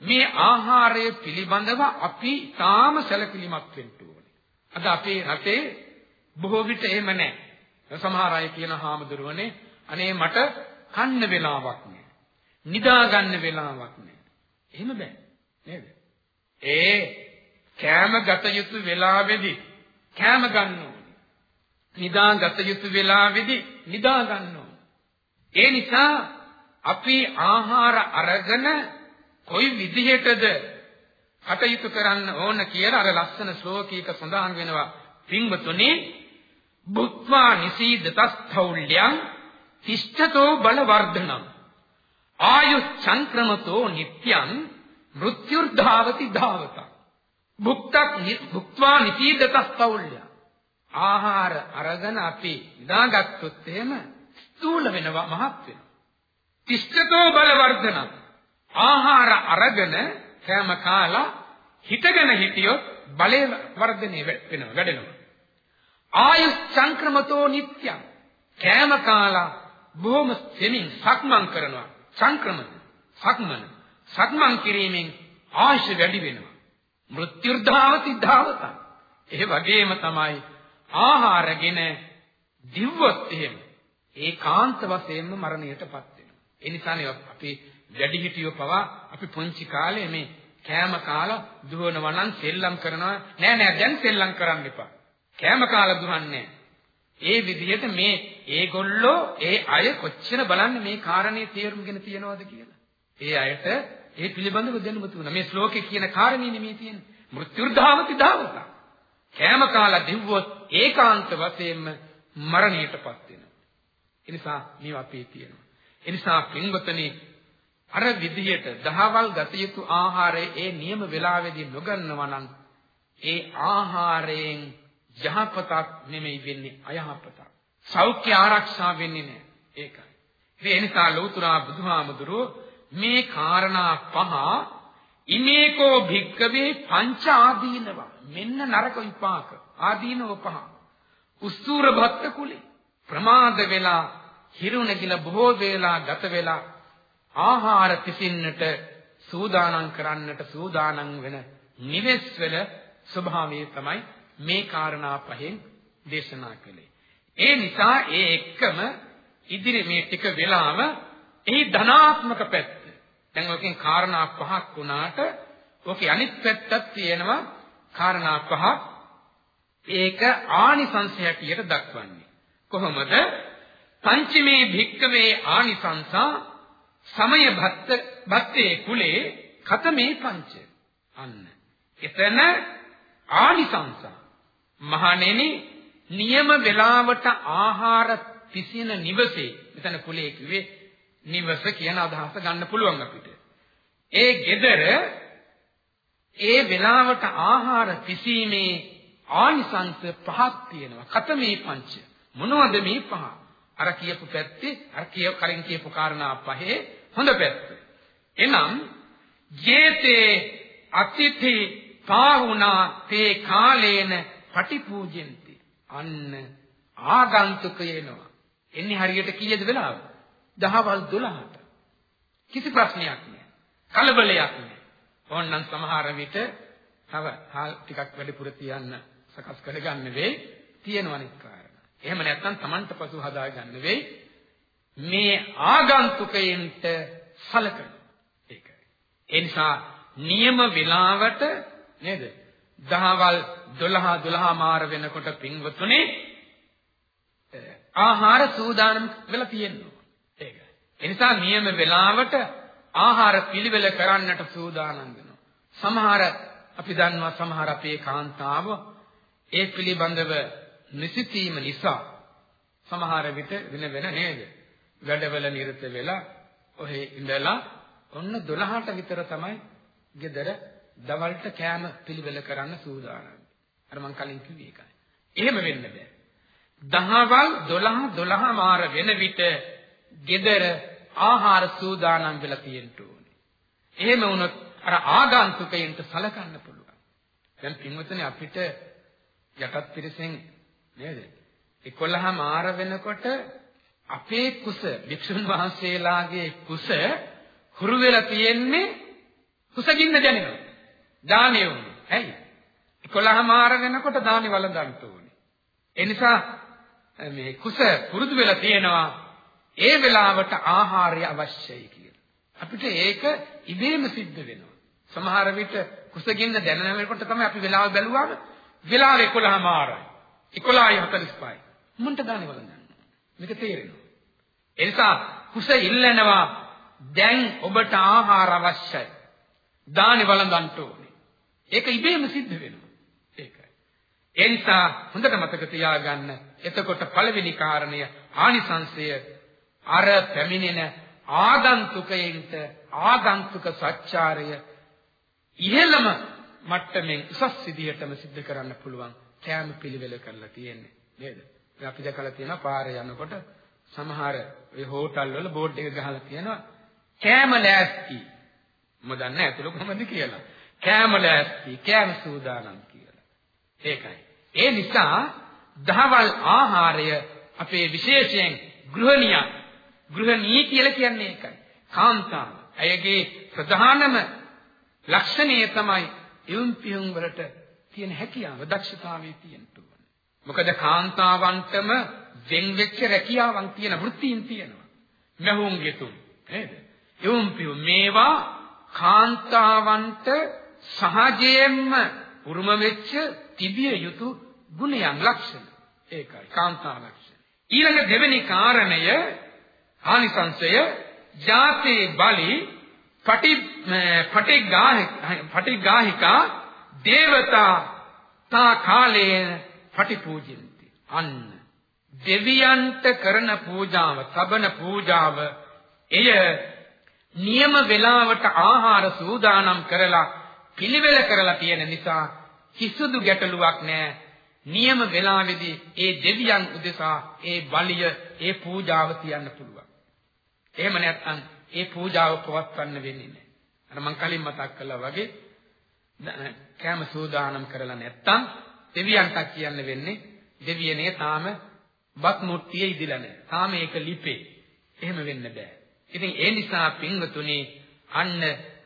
මේ ආහාරය පිළිබඳව අපි තාම සැලකිලිමත් වෙන්න ඕනේ. අද අපේ රටේ බොහෝ විට එහෙම නැහැ. සමහර අය කියන හාමුදුරුවනේ අනේ මට කන්න වෙලාවක් නැහැ. නිදා ගන්න වෙලාවක් නැහැ. එහෙම බෑ. නේද? ඒ කෑම ගත යුතු වෙලාවේදී කෑම ගන්න ඕනේ. නිදා ගත යුතු වෙලාවේදී නිදා ගන්න ඕනේ. ඒ නිසා අපි ආහාර අරගෙන කොයි විදිහටද කටයුතු කරන්න ඕන කියලා අර ලස්සන ශ්ලෝකයක සඳහන් වෙනවා. පින්වතුනි බුත්වා නිසීදතස්ථෞල්‍යං තිෂ්ඨතෝ බලවර්ධනං ආයුස් සංක්‍රමතෝ නිත්‍යං මෘත්‍යුර්ධාවති ධාවතං භුක්තක් භුක්වා නිසීදතස්ථෞල්‍ය ආහාර අරගෙන අපි ඉදාගත්තොත් එහෙම ස්ථූල වෙනවා මහත් වෙනවා. තිෂ්ඨතෝ බලවර්ධනං ආහාර අරගෙන කෑම කාලා හිටගෙන හිටියොත් බලය වර්ධනය වෙනවා වැඩෙනවා. ආයුෂ් සංක්‍රමතෝ නිත්‍යං. කෑම කාලා බොහොම සෙමින් සක්මන් කරනවා. සංක්‍රමන සක්මන සක්මන් කිරීමෙන් ආයුෂ වැඩි වෙනවා. මෘත්‍යුර්ධාවති ධාවත ඒ වගේම තමයි ආහාරගෙන දිව්වොත් එහෙම ඒකාන්ත වශයෙන්ම මරණයටපත් වෙනවා. ඒ නිසානේ අපි වැඩිහිටියෝ පවා අපි පුංචි කාලේ මේ කෑම කාලා දුවනවා නම් සෙල්ලම් කරනවා. නෑ නෑ දැන් සෙල්ලම් කරන්න එපා. කෑම කාලා දුහන්නේ ඒ විදිහට මේ ඒගොල්ලෝ ඒ අය කොච්චර බලන්න මේ කාරණේ තේරුම්ගෙන තියනවද කියලා. ඒ අයට ඒ පිළිබඳව දැනුම තිබුණා. මේ ශ්ලෝකේ කියන කාරණේ නෙමෙයි තියෙන්නේ. මෘත්‍යුර්ධාවති ධාවත. කෑම කාලා දිව්වොත් ඒකාන්ත වශයෙන්ම මරණයටපත් වෙනවා. ඒ නිසා මේවා අපේ තියෙනවා. ඒ නිසා පින්වතනි අර විදිහට දහවල් ගත යුතු ආහාරයේ ඒ නියම වේලාවෙදී නොගන්නවා නම් ඒ ආහාරයෙන් යහපතක් නෙමෙයි වෙන්නේ අයහපතක්. සෞඛ්‍ය ආරක්ෂා වෙන්නේ නැහැ. ඒකයි. ඒ නිසා ලෞතුරා බුදුහාමුදුරුවෝ මේ කාරණා පහ ඉමේකෝ භික්කවේ පංච ආදීනව මෙන්න නරක විපාක ආදීනව පහ උස්සූර භක්ත කුලේ ප්‍රමාද වෙලා හිරු නැගිලා බොහෝ වේලා ගත වෙලා ආහාර පිසින්නට සූදානම් කරන්නට සූදානම් වෙන නිවෙස් වල ස්වභාවය තමයි මේ කාරණා පහෙන් දේශනා කළේ. ඒ නිසා ඒ එක්කම ඉදිරි මේ ටික වෙලාම එහි ධනාත්මක පැත්ත. දැන් ඔකෙන් කාරණා පහක් වුණාට ඔකේ අනිත් පැත්තක් තියෙනවා කාරණා පහක්. ඒක ආනිසංශ හැටියට දක්වන්නේ. කොහොමද? පංචමේ භික්කවේ ආනිසංසා සමය භත්ත භත්තේ කුලේ කතමේ පංච. අන්න. එතන ආනිසංසා මහණෙනි නියම වේලාවට ආහාර පිසින නිවසේ මෙතන කුලේ කිව්වේ නිවස කියන අදහස ගන්න පුළුවන් අපිට. ඒ gedara ඒ වේලාවට ආහාර පිසීමේ ආනිසංස පහක් තියෙනවා. කතමේ පංච. මොනවද මේ පහ? අර කියපු පැත්තේ අර කිය කලින් කියපු කාරණා පහේ හොඳ පැත්ත. එනම් ජේතේ අතිථි පාහුණා තේ කාලේන පටිපූජෙන්ති. අන්න ආගන්තුක එනවා. එන්නේ හරියට කීයද වෙලාව? දහවල් 12ට. කිසි ප්‍රශ්නයක් නෑ. කලබලයක් නෑ. ඕන්නම් සමහර විට තව ටිකක් වැඩිපුර තියන්න සකස් කරගන්න වෙයි තියෙනවනිත් කාරණා. එහෙම නැත්නම් Tamanට පසු හදාගන්න වෙයි මේ ආගන්තුකයන්ට සලකන ඒකයි. ඒ නිසා නියම වේලාවට නේද? දහවල් 12 12 මාර වෙනකොට පින්වතුනි ආහාර සූදානම් වෙලා තියෙනවා. ඒක. ඒ නිසා නියම වෙලාවට ආහාර පිළිවෙල කරන්නට සූදානම් වෙනවා. සමහර අපි දන්නවා සමහර අපේ කාන්තාව ඒ පිළිබඳව නිසිතීම නිසා සමහර විට වෙන වෙන නේද? වැඩවල නිරත වෙලා ඔහේ ඉඳලා ඔන්න 12ට විතර තමයි ගෙදර දවල්ට කෑම පිළිවෙල කරන්න සූදානම්. අර මං කලින් කිව්වේ ඒකයි. එහෙම වෙන්න බෑ. දහවල් 12 12 මාර වෙන විට ගෙදර ආහාර සූදානම් වෙලා තියෙන්න ඕනේ. එහෙම වුණොත් අර ආගන්තුකයන්ට සලකන්න පුළුවන්. දැන් පින්වතුනි අපිට යටත් පිරිසෙන් නේද? 11 මාර වෙනකොට අපේ කුස භික්ෂුන් වහන්සේලාගේ කුස හුරු වෙලා තියෙන්නේ කුසගින්න දැනෙනවා. දානිය උනේ. ඇයි? 11 මාර වෙනකොට දානි වළඳන්න ඕනේ. ඒ නිසා මේ කුස පුරුදු වෙලා තියෙනවා ඒ වෙලාවට ආහාරය අවශ්‍යයි කියලා. අපිට ඒක ඉබේම සිද්ධ වෙනවා. සමහර විට කුසගින්න දැනෙන වෙනකොට තමයි අපි වෙලාව බැලුවාම වෙලාව 11 මාරයි. 11:45යි. මුන්ට දානි වළඳන්න. මේක තේරෙනවා. ඒ නිසා කුස ඉල්ලනවා දැන් ඔබට ආහාර අවශ්‍යයි. දානි වළඳන්න ඕනේ. ඒක ඉබේම සිද්ධ වෙනවා. ඒකයි. ඒ නිසා හොඳට මතක තියාගන්න. එතකොට පළවෙනි කාරණය ආනිසංශය අර පැමිණෙන ආගන්තුකයින්ට ආගන්තුක සත්‍චාරය ඉහළම මට්ටමින් උසස් විදියටම සිද්ධ කරන්න පුළුවන් කෑම පිළිවෙල කරලා තියෙන්නේ නේද? අපි දැකලා තියෙනවා පාරේ යනකොට සමහර ඒ හෝටල් වල බෝඩ් එක ගහලා තියෙනවා කෑම ලෑස්ති. මම දන්නේ ඇතුළ කොහොමද කියලා. කෑම ලෑස්ති, කෑම සූදානම් කියලා. ඒකයි. ඒ නිසා දහවල් ආහාරය අපේ විශේෂයෙන් ගෘහණියක් ගෘහණී කියලා කියන්නේ ඒකයි. කාන්තාව. ඇයගේ ප්‍රධානම ලක්ෂණය තමයි යොම් පියුම් වලට තියෙන හැකියාව, දක්ෂතාවයේ තියෙන්න ඕන. මොකද කාන්තාවන්ටම වෙන් වෙච්ච රැකියාවන් තියෙන වෘත්තීන් තියෙනවා. මහුම් ගෙතුම් නේද? යොම් පියුම් මේවා කාන්තාවන්ට සහජයෙන්ම උරුම වෙච්ච තිබිය යුතු ගුණයන් ලක්ෂණ. ඒකයි කාන්තා ලක්ෂණ. ඊළඟ දෙවෙනි කාරණය ආනිසංශය ජාතේ බලි පටි පටිගාහික පටිගාහිකා දේවතා තා කාලේන පටිපූජින්ති අන්න දෙවියන්ට කරන පූජාව තබන පූජාව එය නියම වේලාවට ආහාර සූදානම් කරලා පිළිවෙල කරලා තියෙන නිසා කිසිදු ගැටලුවක් නැහැ නියම වේලාවේදී ඒ දෙවියන් උදෙසා ඒ බලිය ඒ පූජාව තියන්න පුළුවන්. එහෙම නැත්නම් ඒ පූජාව පවත්වන්න වෙන්නේ නැහැ. අර මම කලින් මතක් කළා වගේ කැම සූදානම් කරලා නැත්නම් දෙවියන්ට කියන්න වෙන්නේ දෙවියනේ තාම බත් මුට්ටියේ ඉදිලා නැහැ. තාම ඒක ලිපේ. එහෙම වෙන්න බෑ. ඉතින් ඒ නිසා පින්වතුනි අන්න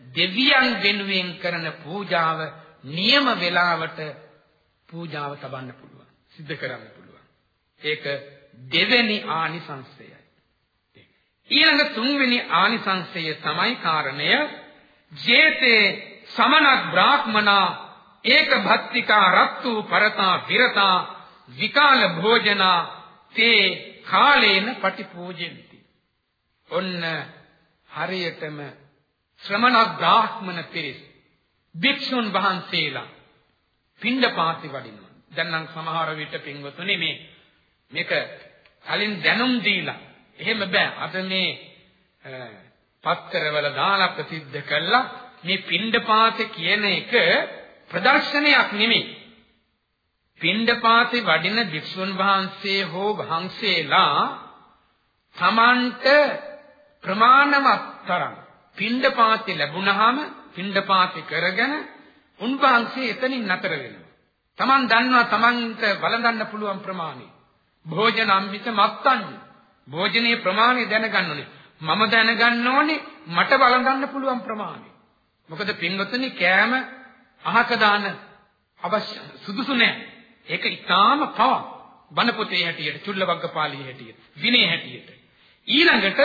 දෙවියන් වෙනුවෙන් කරන පූජාව නියම වේලාවට පූජාව තබන්න පුළුවන්. සිද්ධ කරන්න පුළුවන්. ඒක දෙවෙනි ආනිසංසයයි. ඊළඟ තුන්වෙනි ආනිසංසය තමයි කාරණය ජේතේ සමනක් බ්‍රාහ්මනා ඒක භක්තිකා රත්තු පරතා විරතා විකාල භෝජනා තේ කාලේන පටිපූජෙන්ති. ඔන්න හරියටම ශ්‍රමණ බ්‍රාහ්මණ පිරිස් භික්ෂුන් වහන්සේලා පින්ඩපාති වඩිනවා. දැන් නම් සමහර විට පින්වතුනි මේ මේක කලින් දැනුම් දීලා එහෙම බෑ. අද මේ පත්තරවල දාලා ප්‍රසිද්ධ කළා මේ පින්ඩපාත කියන එක ප්‍රදර්ශනයක් නෙමෙයි. පින්ඩපාතේ වඩින භික්ෂුන් වහන්සේ හෝ වහන්සේලා තමන්ට ප්‍රමාණවත් තරම් පින්ඩපාතේ ලැබුණාම පින්ඩපාතේ කරගෙන උන්වහන්සේ එතනින් නතර වෙනවා. Taman දන්නවා Tamanට වළඳන්න පුළුවන් ප්‍රමාණය. භෝජන අම්මිත මත්තඤ්ඤ. භෝජනයේ ප්‍රමාණය දැනගන්න ඕනේ. මම දැනගන්න ඕනේ මට වළඳන්න පුළුවන් ප්‍රමාණය. මොකද පින්වතුනි කෑම අහක දාන අවශ්‍ය සුදුසු නැහැ. ඒක ඊටාම පව. බණ පොතේ හැටියට, චුල්ලවග්ගපාළියේ හැටියට, විනය හැටියට. ඊළඟට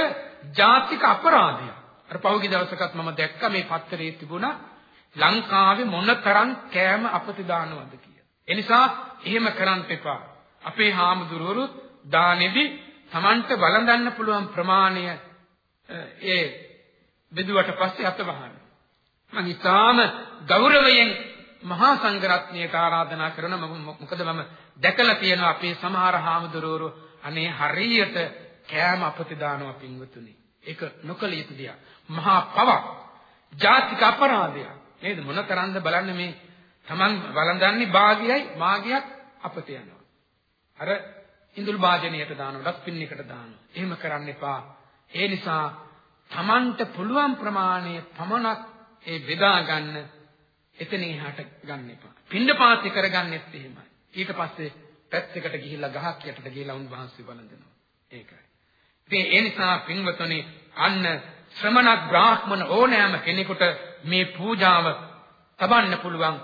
ජාතික අපරාධය. අර පහුගිය දවසකත් මම දැක්කා මේ පත්තරේ තිබුණා ලංකාවේ මොනතරම් කෑම අපති දානවද කියලා. ඒ නිසා එහෙම කරන්න එපා. අපේ හාමුදුරුවරුත් දානෙදි Tamanට වළඳන්න පුළුවන් ප්‍රමාණය ඒ බෙදුවට පස්සේ අත වහන්න. මම ඊටාම ගෞරවයෙන් මහා සංඝරත්නයට ආරාධනා කරන මොකද මම දැකලා තියෙනවා අපේ සමහර හාමුදුරුවෝ අනේ හරියට කෑම අපති දානවා පින්වතුනි. ඒක නොකල යුතු දෙයක්. මහා පවක්. ජාතික අපරාධයක්. නේද? මොනතරම්ද බලන්න මේ Taman වළඳන්නේ භාගයයි මාගයක් අපත යනවා. අර ඉඳුල් වාදනයට දානවා, ඩස්පින් එකට දානවා. එහෙම කරන්න එපා. ඒ නිසා Tamanට පුළුවන් ප්‍රමාණය පමණක් ඒ බෙදා ගන්න එතනින් එහාට ගන්න එපා. පින්ඩපාති කරගන්නෙත් එහෙමයි. ඊට පස්සේ පැත්තකට ගිහිල්ලා ගහක් යටට ගිහිල්ලා උන්වහන්සේ බලඳනවා. ඒකයි. ඉතින් ඒ නිසා පින්වතුනි අන්න ශ්‍රමණක් බ්‍රාහ්මණ ඕනෑම කෙනෙකුට මේ පූජාව තබන්න පුළුවන්.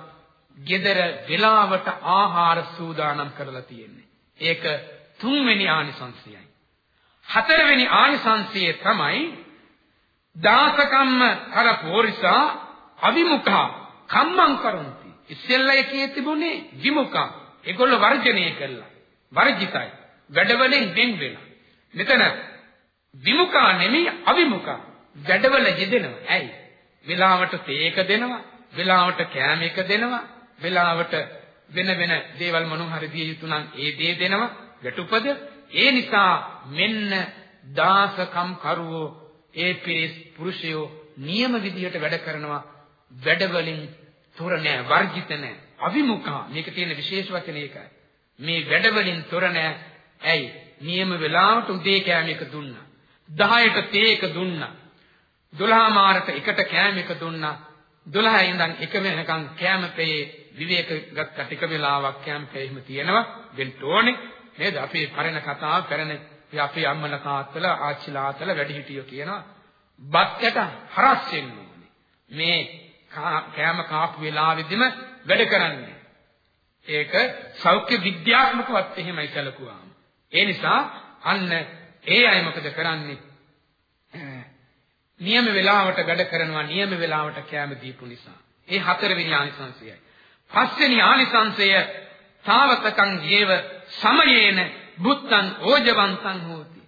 gedara වෙලාවට ආහාර සූදානම් කරලා තියෙන්නේ. ඒක තුන්වෙනි ආනිසංසයයි. හතරවෙනි ආනිසංසය තමයි දාසකම්ම කරපෝරිසා අවිමුඛා කම්මං කරොන්ති. ඉස්සෙල්ලා එකේ තිබුණේ විමුඛා. ඒගොල්ලෝ වර්ජනය කළා. වර්ජිතයි. වැඩවලින් වෙන් වෙලා. මෙතන විමුඛා නෙමෙයි අවිමුඛා. වැඩවල යෙදෙනවා. ඇයි? වෙලාවට තේක දෙනවා. වෙලාවට කෑම එක දෙනවා. වෙලාවට වෙන වෙන දේවල් මොනවා හරි දිය යුතු නම් ඒ දේ දෙනවා. ගැටුපද ඒ නිසා මෙන්න දාසකම් කරුවෝ ඒ පිරිස් පුරුෂයෝ නියම විදිහට වැඩ කරනවා වැඩ වලින් තොර නෑ වර්ජිත නෑ අවිමුඛා මේක තියෙන විශේෂ වචනේ ඒකයි මේ වැඩ වලින් තොර නෑ ඇයි නියම වෙලාවට උදේ කෑම එක දුන්නා 10ට තේ එක දුන්නා 12 මාරට එකට කෑම එක දුන්නා 12 ඉඳන් එක වෙනකන් කෑම පෙයේ විවේක ගත්ත ටික වෙලාවක් කෑම පෙයේ එහෙම තියෙනවා වෙන්න ඕනේ නේද? අපි පරණ කතාව පරණ අපේ අම්මලා තාත්තලා ආච්චිලාතලා වැඩිහිටියෝ කියනවා බත්කට හරස් වෙන්න ඕනේ. මේ කෑම කාපු වෙලාවෙදිම වැඩ කරන්නේ. ඒක සෞඛ්‍ය විද්‍යාත්මකවත් එහෙමයි සැලකුවාම. ඒ නිසා අන්න ඒ අය මොකද කරන්නේ? නියම වෙලාවට වැඩ කරනවා නියම වෙලාවට කෑම දීපු නිසා. ඒ හතරවෙනි ආනිසංසයයි. පස්වෙනි ආනිසංසය තාවතකං ජීව සමයේන බුත්තං ඕජවන්තං හෝති.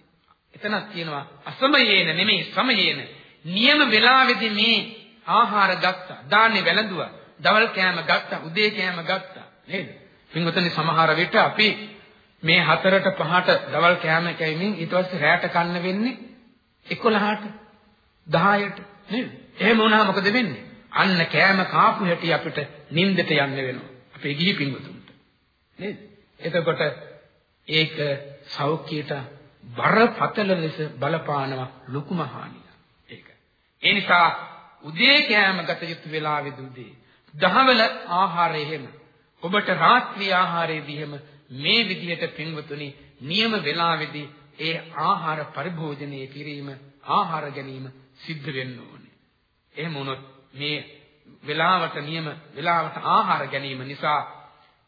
එතනක් කියනවා අසමයේන නෙමෙයි සමයේන. නියම වෙලාවේදී මේ ආහාර ගත්තා. දාන්නේ වැළඳුවා. දවල් කෑම ගත්තා. උදේ කෑම ගත්තා. නේද? පින්වතුනි සමහර විට අපි මේ හතරට පහට දවල් කෑම කැයිමින් ඊට පස්සේ රැට කන්න වෙන්නේ 11ට 10ට නේද? එහෙම වුණාම මොකද වෙන්නේ? අන්න කෑම කාපු හැටි අපිට නිින්දට යන්න වෙනවා. අපේ ගිහි පින්වතුන්ට. නේද? එතකොට ඒක සෞඛ්‍යයට බරපතල ලෙස බලපානවා ලොකුම හානිය. ඒක. ඒ නිසා උදේ කෑම ගත යුතු වෙලාවෙදී උදේ දහවල ආහාරය එහෙම ඔබට රාත්‍රී ආහාරයේදී එහෙම මේ විදිහට පින්වතුනි නියම වෙලාවේදී ඒ ආහාර පරිභෝජනය කිරීම ආහාර ගැනීම සිද්ධ වෙන්න ඕනේ. එහෙම වුණොත් මේ වෙලාවට නියම වෙලාවට ආහාර ගැනීම නිසා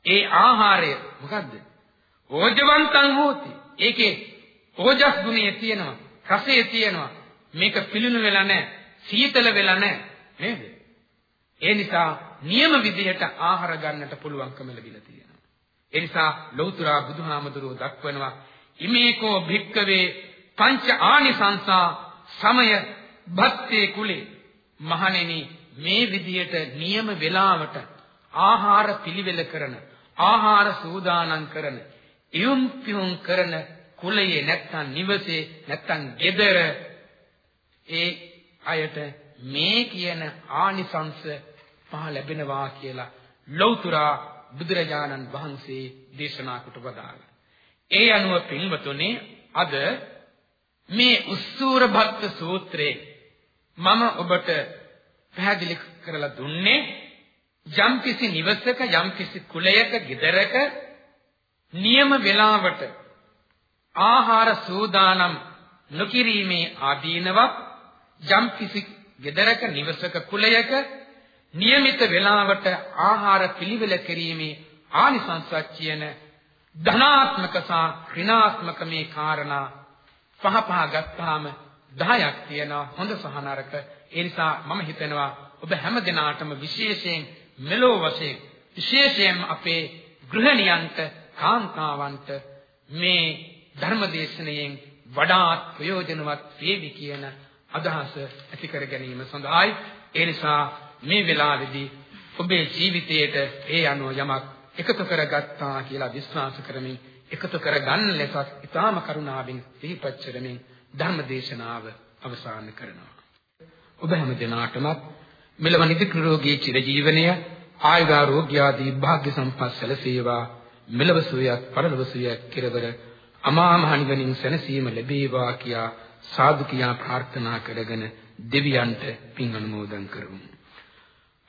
ඒ ආහාරය මොකද්ද? ඕජවන්තං හෝති. ඒකේ ඕජස් ගුණය තියෙනවා. රසය තියෙනවා. මේක පිළිණු වෙලා නැහැ. සීතල වෙලා නැහැ. නේද? ඒ නිසා නියම විදිහට ආහාර ගන්නට පුළුවන්කම ලැබිලා තියෙනවා. ඒ නිසා ලෞතර බුදුහාමදුරුව දක්වනවා ඉමේකෝ භික්කවේ පංච ආනිසංසා සමය භත්තේ කුලේ. මහණෙනි මේ විදියට නියම වේලාවට ආහාර පිළිවෙල කරන ආහාර සූදානම් කරන ඉයුම් පියුම් කරන කුලයේ නැත්තම් නිවසේ නැත්තම් ගෙදර ඒ අයට මේ කියන ආනිසංස පහ ලැබෙනවා කියලා ලෞතර බුදුරජාණන් වහන්සේ දේශනා කොට වදාළා. ඒ අනුව පින්වතුනි අද මේ උස්සූර භක්ත සූත්‍රයේ මම ඔබට පැහැදිලි කරලා දුන්නේ යම්කිසි නිවසක යම්කිසි කුලයක ගෙදරක නියම වේලාවට ආහාර සූදානම් නොකිරීමේ ආදීනවක් යම්කිසි ගෙදරක නිවසක කුලයක નિયમિત වේලාවට ආහාර පිළිවෙල කිරීමේ ආනිසංසක් කියන ධනාත්මක සහ ඍණාත්මක මේ කාරණා පහ පහ ගත්තාම 10ක් තියෙනවා හොඳ සහ නරක ඒ නිසා මම හිතනවා ඔබ හැම දිනාටම විශේෂයෙන් මෙලෝ වශයෙන් විශේෂයෙන් අපේ ගෘහණියන්ට කාන්තාවන්ට මේ ධර්මදේශනයෙන් වඩාත් ප්‍රයෝජනවත් වේවි කියන අදහස ඇති කර ගැනීම සඳහායි ඒ නිසා මේ වෙලාවේදී ඔබේ ජීවිතයට ඒ අනුව යමක් එකතු කරගත්තා කියලා විශ්වාස කරමින් එකතු කරගන්න ලෙසත් ඊටාම කරුණාවෙන් සිහිපත් කරමින් ධර්ම දේශනාව අවසන් කරනවා. ඔබ හැම දිනාටම මෙලව නිති නිරෝගී චිරජීවනය ආයුරෝග්‍ය ආදී භාග්‍ය සම්පත් සැලසේවා මෙලව සුවයක් පරලොව සුවයක් කෙරවර අමා මහ නිවනින් සැනසීම ලැබේවා කියා සාදු කියා ප්‍රාර්ථනා කරගෙන දෙවියන්ට පින් අනුමෝදන් කරමු.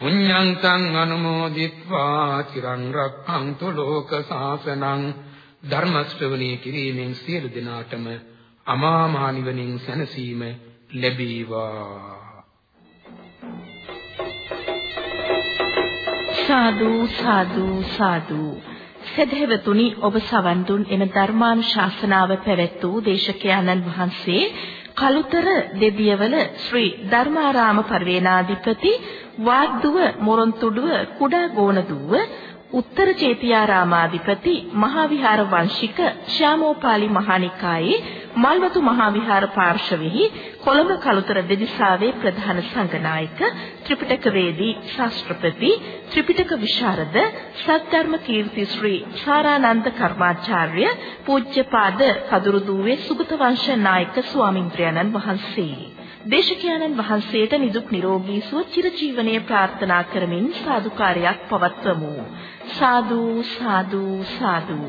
පුඤ්ඤං තං අනුමෝදිත්වා චිරං රක්ඛන්තු ලෝක සාසනං ධර්ම ශ්‍රවණී කිරීමෙන් සියලු දෙනාටම අමා මහ නිවනින් සැනසීම ලැබේවා. සාදු සාදු සාදු. සදහෙවතුනි ඔබ සවන් දුන් එම ධර්මානුශාසනාව පැවැත් වූ දේශකයන්න් වහන්සේ කලුතර දෙදියවල ශ්‍රී ධර්මාරාම පරිවේනාධිපති වාග්දුව මොරොන්තුඩුව කුඩා ගෝණදුව උත්තර චේතියාරාමාධිපති මහා විහාර වංශික ශ්‍යාමෝපාලි මහානිකායේ මල්වතු මහා විහාර පාර්ශවෙහි කොළඹ කළුතර දෙදිසාවේ ප්‍රධාන සංඝනායක ත්‍රිපිටක වේදී ශාස්ත්‍රපති ත්‍රිපිටක විශාරද සත්ධර්ම කීර්ති ශ්‍රී සාරානන්ද කර්මාචාර්ය පූජ්‍යපාද කදුරුදුවේ සුගත වංශ නායක ස්වාමින්ද්‍රයන්න් වහන්සේ. දේශකයන්න් වහන්සේට නිදුක් නිරෝගී සුව චිරජීවනයේ ප්‍රාර්ථනා කරමින් සාදුකාරයක් පවත්වමු. සාදු සාදු සාදු